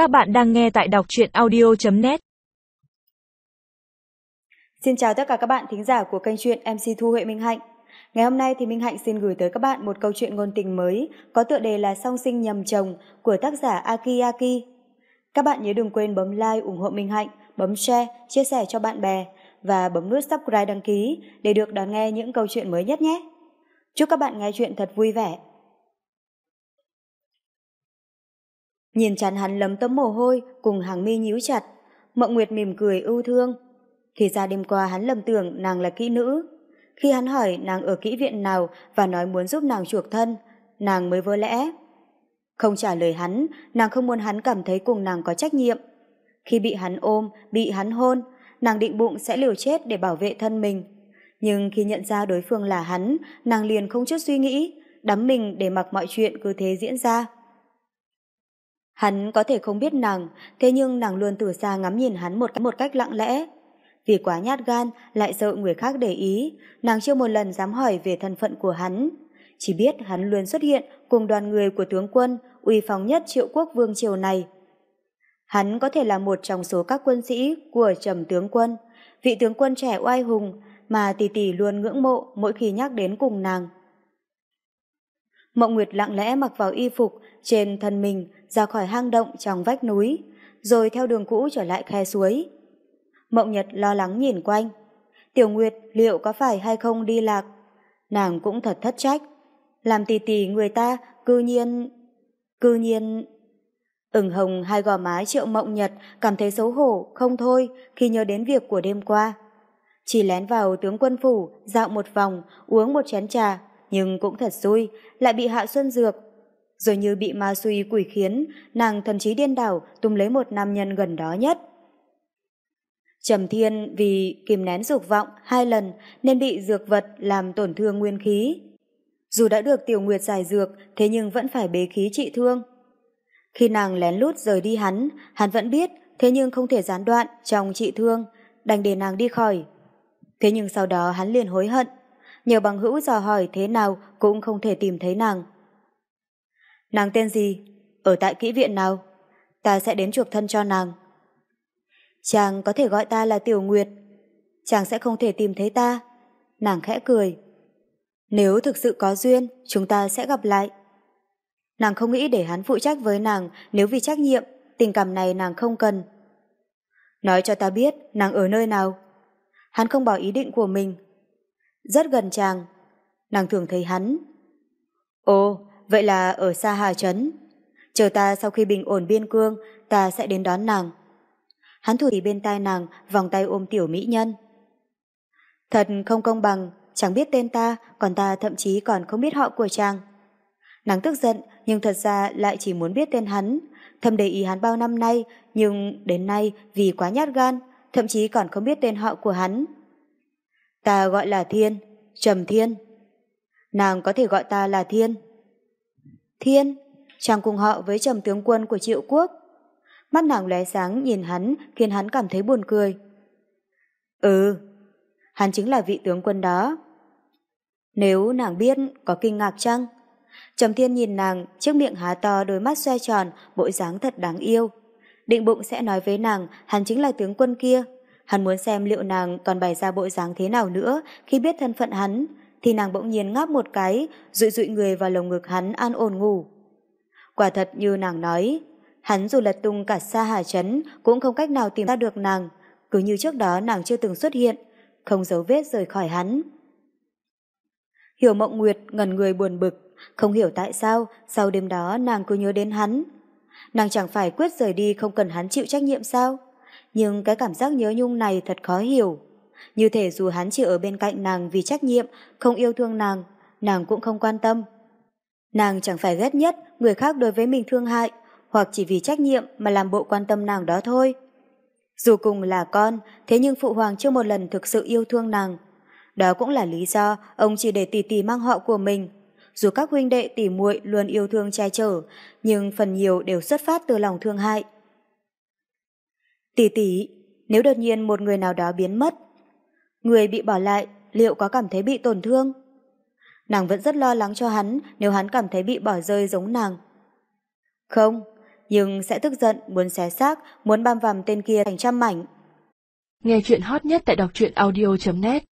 Các bạn đang nghe tại đọc truyện audio.net Xin chào tất cả các bạn thính giả của kênh truyện MC Thu Huệ Minh Hạnh. Ngày hôm nay thì Minh Hạnh xin gửi tới các bạn một câu chuyện ngôn tình mới có tựa đề là Song sinh nhầm chồng của tác giả Aki Aki. Các bạn nhớ đừng quên bấm like ủng hộ Minh Hạnh, bấm share, chia sẻ cho bạn bè và bấm nút subscribe đăng ký để được đón nghe những câu chuyện mới nhất nhé. Chúc các bạn nghe chuyện thật vui vẻ. Nhìn chán hắn lấm tấm mồ hôi cùng hàng mi nhíu chặt, Mộng Nguyệt mỉm cười ưu thương. Thì ra đêm qua hắn lầm tưởng nàng là kỹ nữ. Khi hắn hỏi nàng ở kỹ viện nào và nói muốn giúp nàng chuộc thân, nàng mới vỡ lẽ. Không trả lời hắn, nàng không muốn hắn cảm thấy cùng nàng có trách nhiệm. Khi bị hắn ôm, bị hắn hôn, nàng định bụng sẽ liều chết để bảo vệ thân mình. Nhưng khi nhận ra đối phương là hắn, nàng liền không chút suy nghĩ, đắm mình để mặc mọi chuyện cứ thế diễn ra. Hắn có thể không biết nàng, thế nhưng nàng luôn từ xa ngắm nhìn hắn một, một cách lặng lẽ. Vì quá nhát gan, lại sợ người khác để ý, nàng chưa một lần dám hỏi về thân phận của hắn. Chỉ biết hắn luôn xuất hiện cùng đoàn người của tướng quân, uy phóng nhất triệu quốc vương triều này. Hắn có thể là một trong số các quân sĩ của trầm tướng quân, vị tướng quân trẻ oai hùng mà tỷ tỷ luôn ngưỡng mộ mỗi khi nhắc đến cùng nàng. Mộng Nguyệt lặng lẽ mặc vào y phục trên thân mình ra khỏi hang động trong vách núi, rồi theo đường cũ trở lại khe suối. Mộng Nhật lo lắng nhìn quanh. Tiểu Nguyệt liệu có phải hay không đi lạc? Nàng cũng thật thất trách. Làm tì tì người ta cư nhiên... Cư nhiên... Ửng hồng hai gò má triệu mộng nhật cảm thấy xấu hổ không thôi khi nhớ đến việc của đêm qua. Chỉ lén vào tướng quân phủ, dạo một vòng, uống một chén trà, nhưng cũng thật xui, lại bị hạ xuân dược. Rồi như bị ma suy quỷ khiến, nàng thần trí điên đảo tung lấy một nam nhân gần đó nhất. Trầm Thiên vì kìm nén dục vọng hai lần nên bị dược vật làm tổn thương nguyên khí. Dù đã được Tiểu Nguyệt giải dược, thế nhưng vẫn phải bế khí trị thương. Khi nàng lén lút rời đi hắn, hắn vẫn biết, thế nhưng không thể gián đoạn trong trị thương, đành để nàng đi khỏi. Thế nhưng sau đó hắn liền hối hận, nhờ bằng hữu dò hỏi thế nào cũng không thể tìm thấy nàng. Nàng tên gì? Ở tại kỹ viện nào? Ta sẽ đến chuộc thân cho nàng. Chàng có thể gọi ta là Tiểu Nguyệt. Chàng sẽ không thể tìm thấy ta. Nàng khẽ cười. Nếu thực sự có duyên, chúng ta sẽ gặp lại. Nàng không nghĩ để hắn phụ trách với nàng nếu vì trách nhiệm, tình cảm này nàng không cần. Nói cho ta biết nàng ở nơi nào. Hắn không bỏ ý định của mình. Rất gần chàng. Nàng thường thấy hắn. Ồ, vậy là ở xa Hà Trấn. Chờ ta sau khi bình ổn biên cương, ta sẽ đến đón nàng. Hắn thủ thì bên tai nàng, vòng tay ôm tiểu mỹ nhân. Thật không công bằng, chẳng biết tên ta, còn ta thậm chí còn không biết họ của chàng. Nàng tức giận, nhưng thật ra lại chỉ muốn biết tên hắn. Thầm để ý hắn bao năm nay, nhưng đến nay vì quá nhát gan, thậm chí còn không biết tên họ của hắn. Ta gọi là Thiên, Trầm Thiên. Nàng có thể gọi ta là Thiên. Thiên, chàng cùng họ với Trầm tướng quân của triệu quốc. Mắt nàng lóe sáng nhìn hắn khiến hắn cảm thấy buồn cười. Ừ, hắn chính là vị tướng quân đó. Nếu nàng biết có kinh ngạc chăng? Trầm Thiên nhìn nàng, chiếc miệng há to đôi mắt xoe tròn, bộ dáng thật đáng yêu. Định bụng sẽ nói với nàng hắn chính là tướng quân kia. Hắn muốn xem liệu nàng còn bày ra bộ dáng thế nào nữa khi biết thân phận hắn, thì nàng bỗng nhiên ngáp một cái, rụi rụi người vào lồng ngực hắn an ổn ngủ. Quả thật như nàng nói, hắn dù lật tung cả xa hà chấn cũng không cách nào tìm ra được nàng, cứ như trước đó nàng chưa từng xuất hiện, không dấu vết rời khỏi hắn. Hiểu mộng nguyệt ngần người buồn bực, không hiểu tại sao sau đêm đó nàng cứ nhớ đến hắn. Nàng chẳng phải quyết rời đi không cần hắn chịu trách nhiệm sao? Nhưng cái cảm giác nhớ nhung này thật khó hiểu. Như thể dù hắn chỉ ở bên cạnh nàng vì trách nhiệm, không yêu thương nàng, nàng cũng không quan tâm. Nàng chẳng phải ghét nhất người khác đối với mình thương hại, hoặc chỉ vì trách nhiệm mà làm bộ quan tâm nàng đó thôi. Dù cùng là con, thế nhưng Phụ Hoàng chưa một lần thực sự yêu thương nàng. Đó cũng là lý do ông chỉ để tỷ tỷ mang họ của mình. Dù các huynh đệ tỷ muội luôn yêu thương che chở, nhưng phần nhiều đều xuất phát từ lòng thương hại. Tỷ tỷ, nếu đột nhiên một người nào đó biến mất, người bị bỏ lại liệu có cảm thấy bị tổn thương? Nàng vẫn rất lo lắng cho hắn nếu hắn cảm thấy bị bỏ rơi giống nàng. Không, nhưng sẽ tức giận, muốn xé xác, muốn băm vằm tên kia thành trăm mảnh. Nghe chuyện hot nhất tại đọc truyện audio.net